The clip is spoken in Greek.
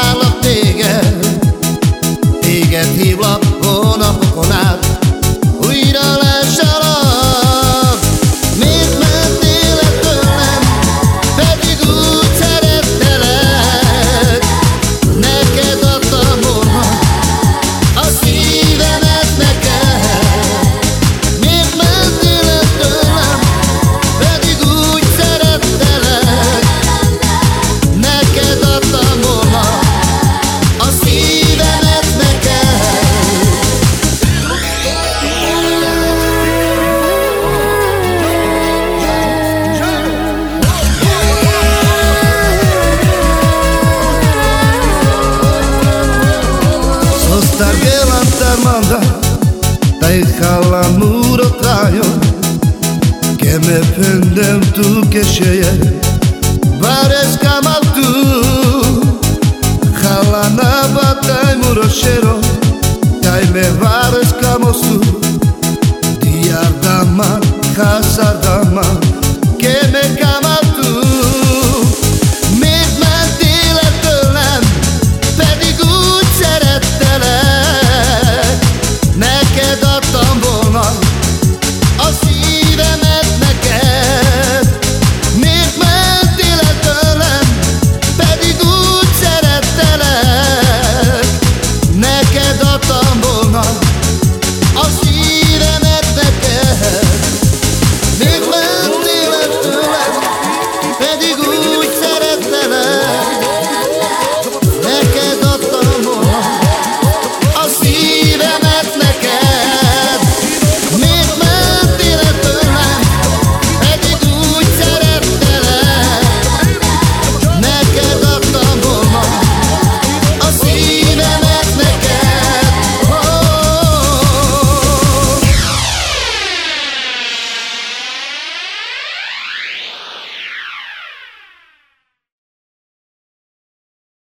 I love πάντα τα είχα μου ρωτάει και με πέντε του και σε βάρες καμάλ του χαλανά πατάει μου ροσέρο τα είμαι βάρες καμός